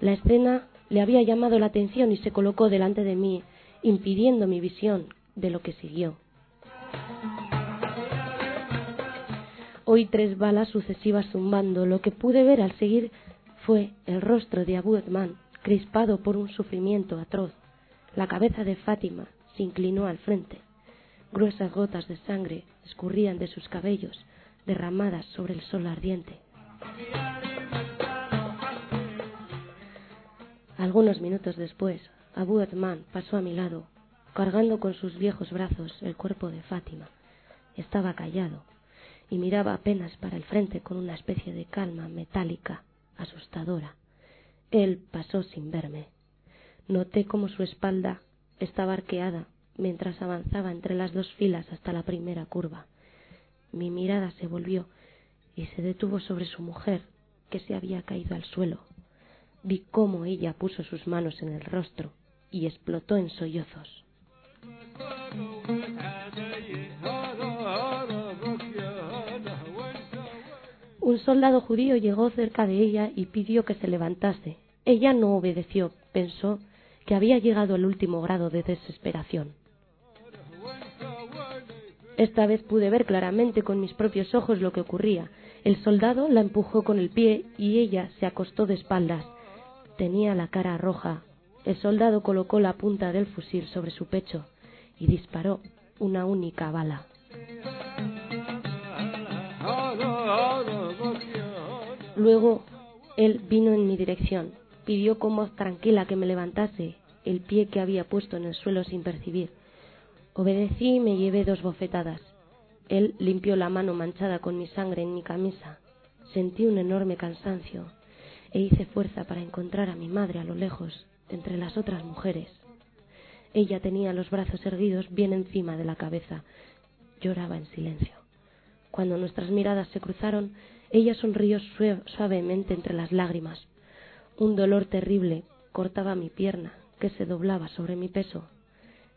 La escena le había llamado la atención y se colocó delante de mí, impidiendo mi visión de lo que siguió. Oí tres balas sucesivas zumbando. Lo que pude ver al seguir fue el rostro de Abu Edman, crispado por un sufrimiento atroz. La cabeza de Fátima se inclinó al frente. Gruesas gotas de sangre escurrían de sus cabellos, derramadas sobre el sol ardiente. Algunos minutos después, Abu Edman pasó a mi lado, cargando con sus viejos brazos el cuerpo de Fátima. Estaba callado y miraba apenas para el frente con una especie de calma metálica, asustadora. Él pasó sin verme. Noté cómo su espalda estaba arqueada mientras avanzaba entre las dos filas hasta la primera curva. Mi mirada se volvió y se detuvo sobre su mujer, que se había caído al suelo. Vi cómo ella puso sus manos en el rostro y explotó en sollozos. Un soldado judío llegó cerca de ella y pidió que se levantase. Ella no obedeció, pensó que había llegado al último grado de desesperación. Esta vez pude ver claramente con mis propios ojos lo que ocurría. El soldado la empujó con el pie y ella se acostó de espaldas. Tenía la cara roja. El soldado colocó la punta del fusil sobre su pecho y disparó una única bala. Luego él vino en mi dirección, pidió con voz tranquila que me levantase el pie que había puesto en el suelo sin percibir. Obedecí y me llevé dos bofetadas. Él limpió la mano manchada con mi sangre en mi camisa. Sentí un enorme cansancio e hice fuerza para encontrar a mi madre a lo lejos, entre las otras mujeres. Ella tenía los brazos erguidos bien encima de la cabeza. Lloraba en silencio. Cuando nuestras miradas se cruzaron, ella sonrió suavemente entre las lágrimas. Un dolor terrible cortaba mi pierna, que se doblaba sobre mi peso.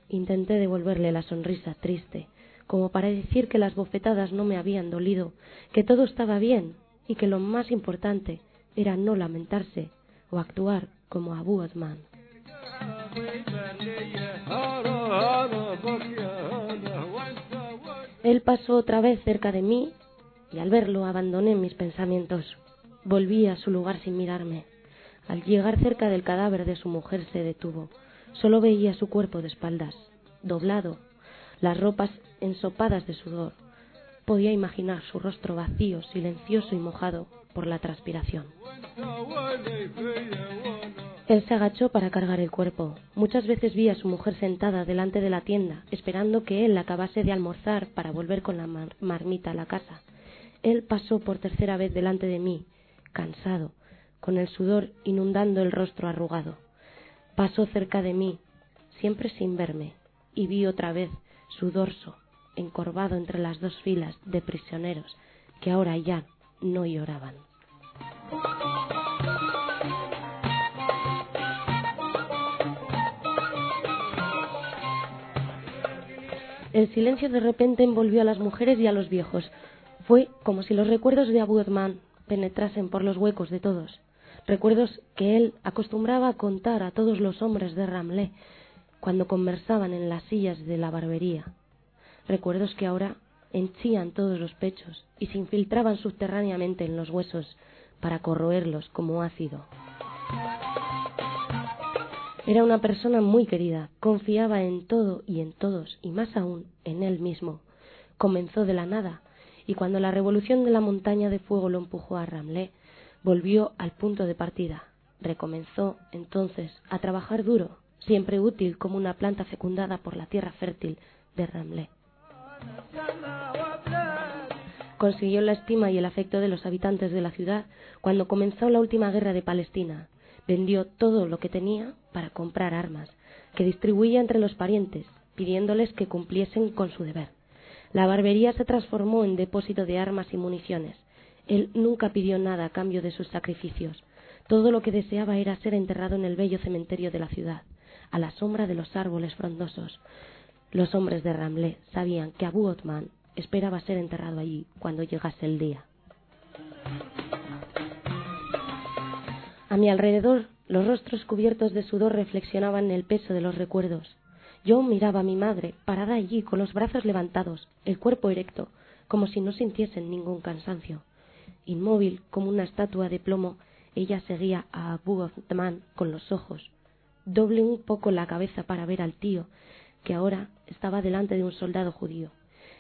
Intenté devolverle la sonrisa triste, como para decir que las bofetadas no me habían dolido, que todo estaba bien y que lo más importante era no lamentarse o actuar como Abu Osman. Él pasó otra vez cerca de mí y al verlo abandoné mis pensamientos. Volví a su lugar sin mirarme. Al llegar cerca del cadáver de su mujer se detuvo. Solo veía su cuerpo de espaldas, doblado, las ropas ensopadas de sudor. Podía imaginar su rostro vacío, silencioso y mojado por la transpiración. Él se agachó para cargar el cuerpo. Muchas veces vi a su mujer sentada delante de la tienda, esperando que él acabase de almorzar para volver con la marmita a la casa. Él pasó por tercera vez delante de mí, cansado, con el sudor inundando el rostro arrugado. Pasó cerca de mí, siempre sin verme, y vi otra vez su dorso encorvado entre las dos filas de prisioneros que ahora ya no lloraban. El silencio de repente envolvió a las mujeres y a los viejos. Fue como si los recuerdos de Abu Edman penetrasen por los huecos de todos. Recuerdos que él acostumbraba a contar a todos los hombres de Ramlé cuando conversaban en las sillas de la barbería. Recuerdos que ahora henchían todos los pechos y se infiltraban subterráneamente en los huesos para corroerlos como ácido. Era una persona muy querida, confiaba en todo y en todos, y más aún en él mismo. Comenzó de la nada, y cuando la revolución de la montaña de fuego lo empujó a Ramlé, volvió al punto de partida. Recomenzó entonces a trabajar duro, siempre útil como una planta fecundada por la tierra fértil de Ramlé. Consiguió la estima y el afecto de los habitantes de la ciudad cuando comenzó la última guerra de Palestina, vendió todo lo que tenía para comprar armas, que distribuía entre los parientes, pidiéndoles que cumpliesen con su deber. La barbería se transformó en depósito de armas y municiones. Él nunca pidió nada a cambio de sus sacrificios. Todo lo que deseaba era ser enterrado en el bello cementerio de la ciudad, a la sombra de los árboles frondosos. Los hombres de Ramlé sabían que Abu esperaba ser enterrado allí cuando llegase el día. A mi alrededor, los rostros cubiertos de sudor reflexionaban el peso de los recuerdos. Yo miraba a mi madre, parada allí con los brazos levantados, el cuerpo erecto, como si no sintiesen ningún cansancio. Inmóvil como una estatua de plomo, ella seguía a Abu con los ojos. Doble un poco la cabeza para ver al tío, que ahora estaba delante de un soldado judío.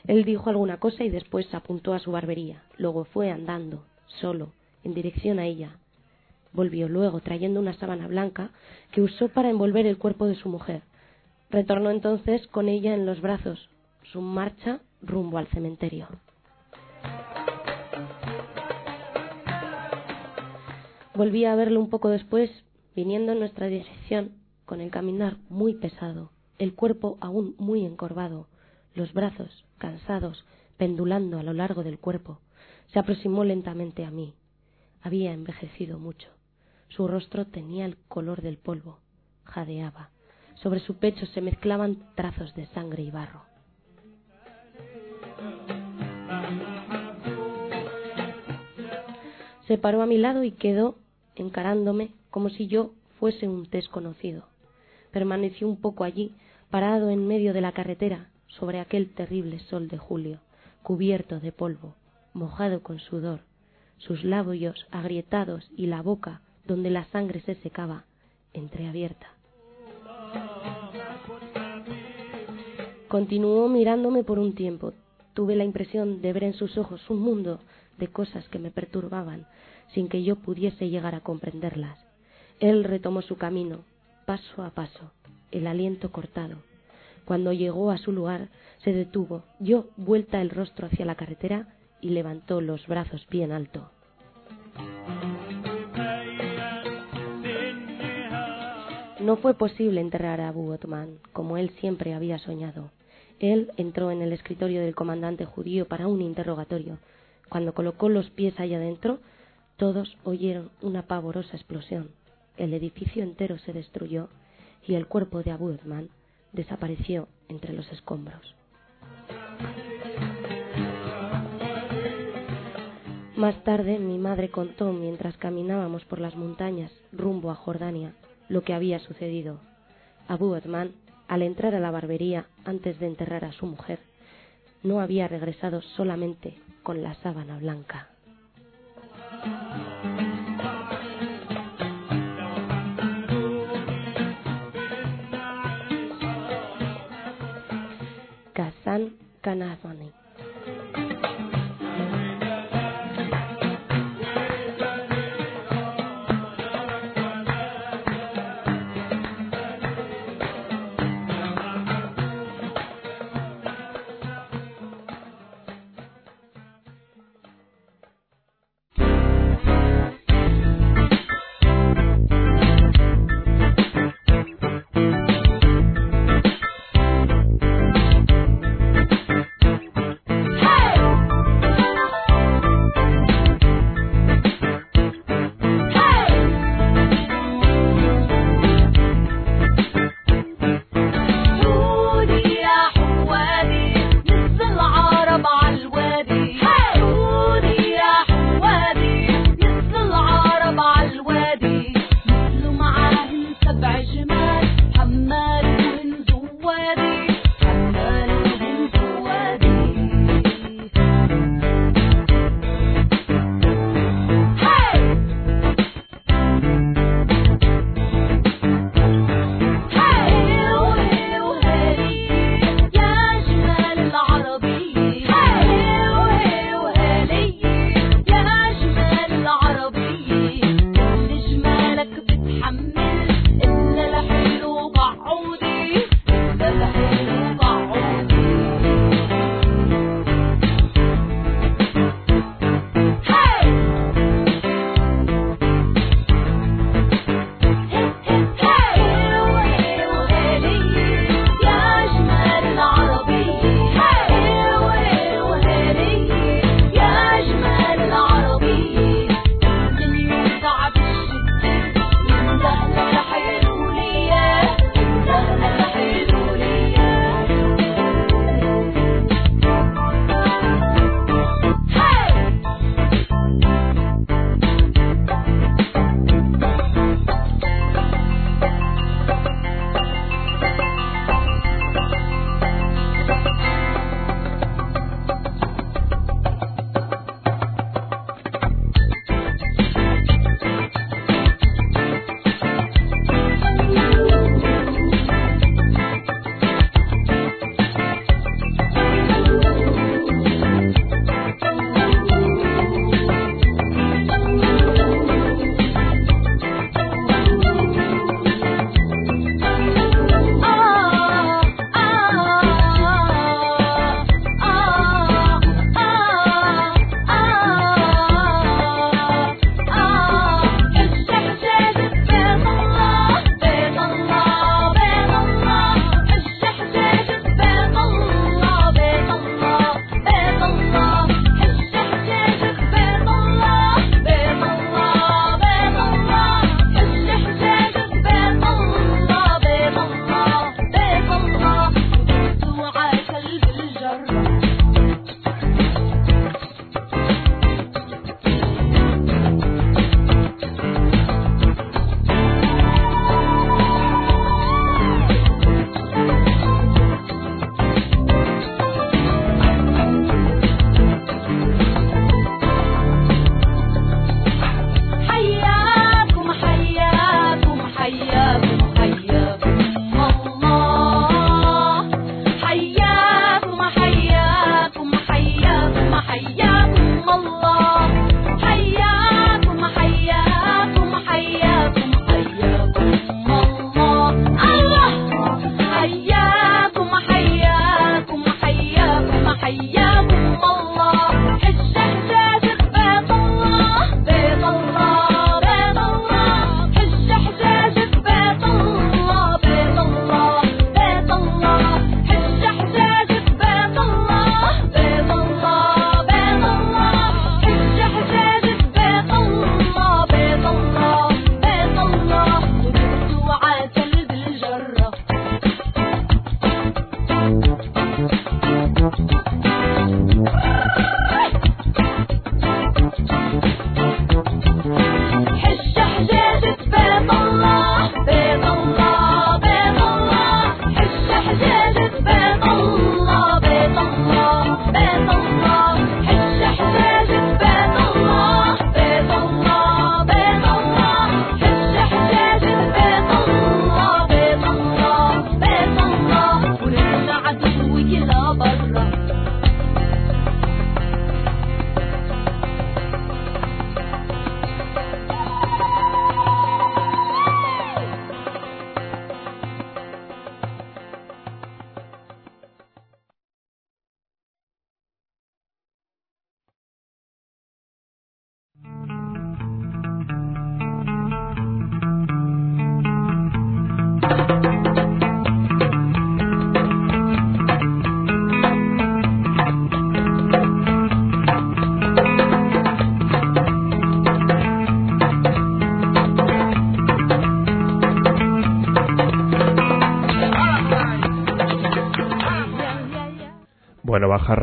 Él dijo alguna cosa y después apuntó a su barbería. Luego fue andando, solo, en dirección a ella, Volvió luego trayendo una sábana blanca que usó para envolver el cuerpo de su mujer. Retornó entonces con ella en los brazos, su marcha rumbo al cementerio. Volví a verlo un poco después, viniendo en nuestra dirección, con el caminar muy pesado, el cuerpo aún muy encorvado, los brazos, cansados, pendulando a lo largo del cuerpo. Se aproximó lentamente a mí. Había envejecido mucho. Su rostro tenía el color del polvo, jadeaba. Sobre su pecho se mezclaban trazos de sangre y barro. Se paró a mi lado y quedó encarándome como si yo fuese un desconocido. Permaneció un poco allí, parado en medio de la carretera, sobre aquel terrible sol de julio, cubierto de polvo, mojado con sudor, sus labios agrietados y la boca donde la sangre se secaba, entreabierta. Continuó mirándome por un tiempo. Tuve la impresión de ver en sus ojos un mundo de cosas que me perturbaban, sin que yo pudiese llegar a comprenderlas. Él retomó su camino, paso a paso, el aliento cortado. Cuando llegó a su lugar, se detuvo, dio vuelta el rostro hacia la carretera y levantó los brazos bien alto. No fue posible enterrar a Abu Otman, como él siempre había soñado. Él entró en el escritorio del comandante judío para un interrogatorio. Cuando colocó los pies allá adentro, todos oyeron una pavorosa explosión. El edificio entero se destruyó y el cuerpo de Abu Otman desapareció entre los escombros. Más tarde mi madre contó mientras caminábamos por las montañas rumbo a Jordania lo que había sucedido. Abu Otman, al entrar a la barbería antes de enterrar a su mujer, no había regresado solamente con la sábana blanca. Kazan Kanazani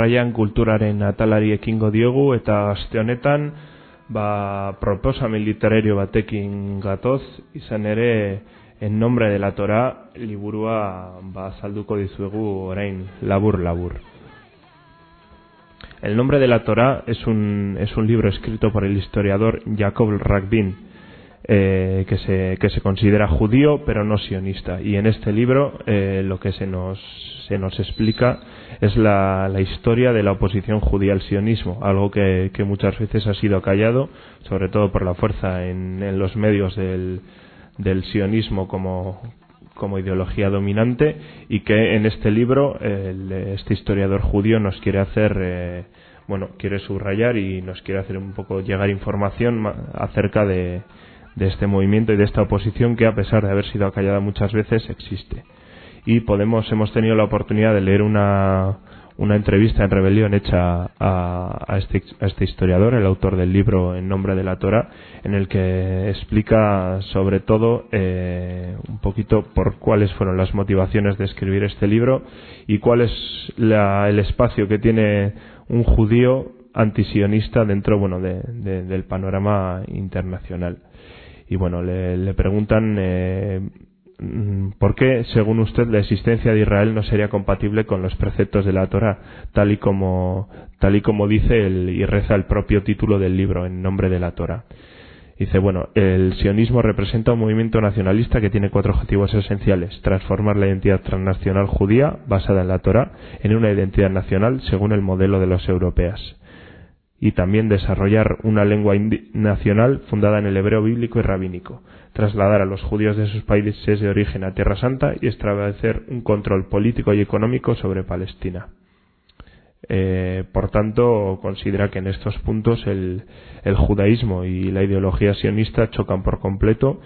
jarraian kulturaren atalari ekingo diogu eta aste honetan ba, proposamen literario batekin gatoz, izan ere en nombre de la Torah liburua ba, salduko dizuegu orain labur labur. El nombre de la Torah es un, es un libro escrito por el historiador Jacob Ragbin, eh, que, se, que se considera judío pero no sionista. Y en este libro eh, lo que se nos, se nos explica es la, la historia de la oposición judía al sionismo, algo que, que muchas veces ha sido callado, sobre todo por la fuerza en, en los medios del, del sionismo como, como ideología dominante y que en este libro el, este historiador judío nos quiere hacer eh, bueno quiere subrayar y nos quiere hacer un poco llegar información acerca de, de este movimiento y de esta oposición que a pesar de haber sido acallada muchas veces existe y podemos hemos tenido la oportunidad de leer una una entrevista en rebelión hecha a, a, este, a este historiador, el autor del libro En nombre de la Torah, en el que explica sobre todo eh, un poquito por cuáles fueron las motivaciones de escribir este libro y cuál es la, el espacio que tiene un judío antisionista dentro bueno de, de, del panorama internacional. Y bueno, le, preguntan eh, ¿Por qué, según usted, la existencia de Israel no sería compatible con los preceptos de la Torah, tal y como, tal y como dice el, y reza el propio título del libro, en nombre de la Torah? Dice, bueno, el sionismo representa un movimiento nacionalista que tiene cuatro objetivos esenciales. Transformar la identidad transnacional judía, basada en la Torah, en una identidad nacional según el modelo de los europeos. Y también desarrollar una lengua nacional fundada en el hebreo bíblico y rabínico trasladar a los judíos de sus países de origen a Tierra Santa y establecer un control político y económico sobre Palestina. Eh, por tanto, considera que en estos puntos el, el, judaísmo y la ideología sionista chocan por completo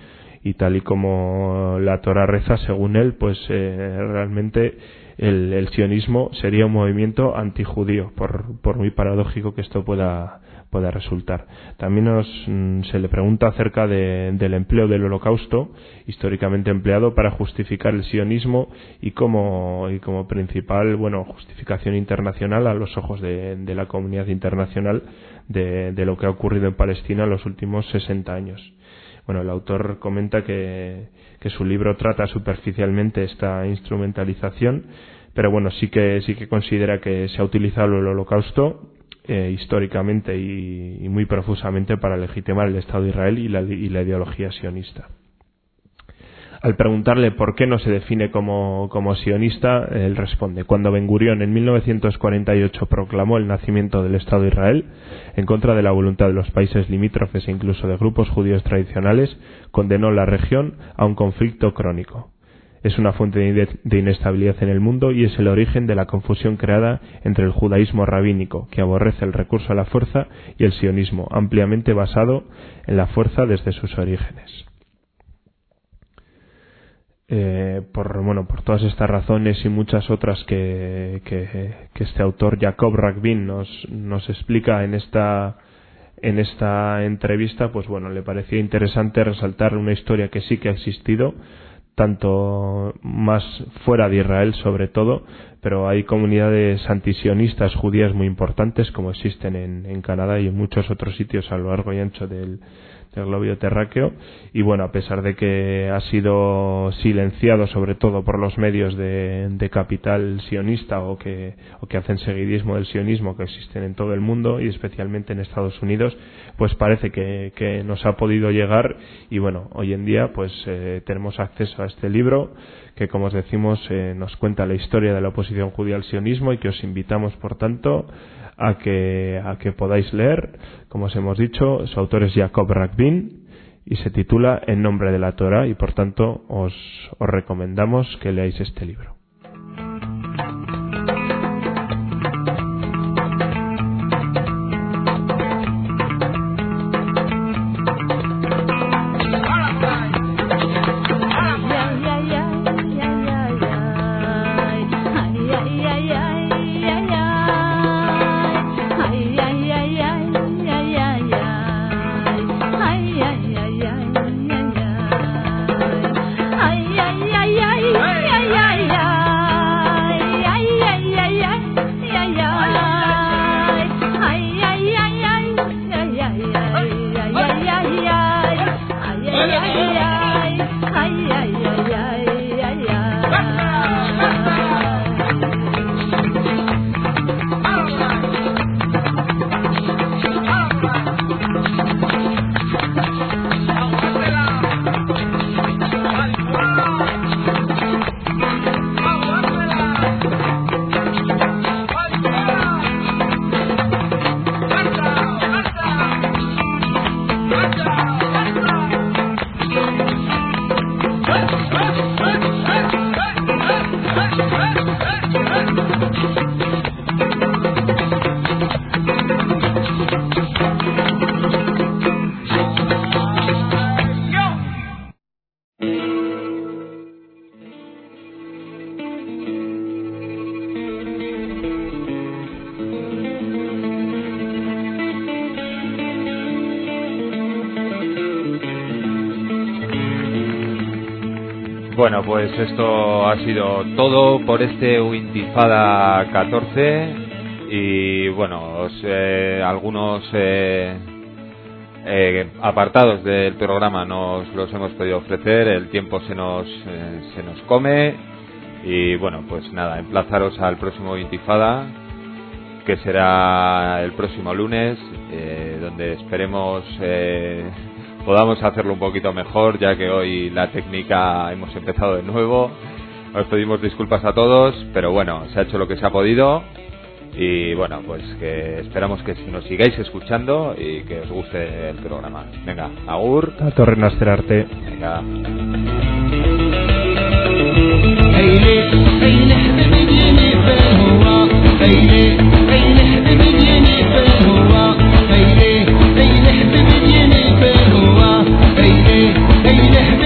y tal y como la Torah reza, según él, pues eh, realmente el, el, sionismo sería un movimiento antijudío, por, por muy paradójico que esto pueda, pueda resultar. También nos, mm, se le pregunta acerca de, del empleo del holocausto, históricamente empleado para justificar el sionismo y como, y como principal bueno, justificación internacional a los ojos de, de la comunidad internacional de, de, lo que ha ocurrido en Palestina en los últimos 60 años. Bueno, el autor comenta que, que su libro trata superficialmente esta instrumentalización, pero bueno, sí que, sí que considera que se ha utilizado el holocausto eh, históricamente y, muy profusamente para legitimar el Estado de Israel y la, y la, ideología sionista. Al preguntarle por qué no se define como, como sionista, él responde, cuando Ben Gurión en 1948 proclamó el nacimiento del Estado de Israel, en contra de la voluntad de los países limítrofes e incluso de grupos judíos tradicionales, condenó la región a un conflicto crónico es una fuente de inestabilidad en el mundo y es el origen de la confusión creada entre el judaísmo rabínico, que aborrece el recurso a la fuerza, y el sionismo, ampliamente basado en la fuerza desde sus orígenes. Eh, por bueno por todas estas razones y muchas otras que, que, que este autor Jacob Ragbin nos, nos explica en esta en esta entrevista pues bueno le parecía interesante resaltar una historia que sí que ha existido tanto más fuera de Israel sobre todo, pero hay comunidades antisionistas judías muy importantes como existen en, en Canadá y en muchos otros sitios a lo largo y ancho del, del globo terráqueo. Y bueno a pesar de que ha sido silenciado sobre todo por los medios de, de capital sionista o que, o que hacen seguidismo del sionismo que existen en todo el mundo y especialmente en Estados Unidos pues parece que, que nos ha podido llegar. Y bueno hoy en día pues eh, tenemos acceso a este libro que como os decimos eh, nos cuenta la historia de la oposición judía al sionismo y que os invitamos por tanto a que, a que podáis leer. Como os hemos dicho, su autor es Jacob Rakbin y se titula En nombre de la Torah y por tanto os, os recomendamos que leáis este libro. Esto ha sido todo por este Wintifada 14 y bueno, os, eh, algunos eh, eh, apartados del programa nos los hemos podido ofrecer, el tiempo se nos, eh, se nos come. Y bueno, pues nada, emplazaros al próximo Intifada que será el próximo lunes, eh, donde esperemos podamos hacerlo un poquito mejor, ya que hoy la técnica hemos empezado de nuevo. Os pedimos disculpas a todos, pero bueno, se ha hecho lo que se ha podido. Y bueno, pues que esperamos que nos sigáis escuchando y que os guste el programa. Venga, agur. A torre arte. Venga. Baby,